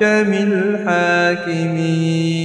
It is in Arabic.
بأحكم الحاكمين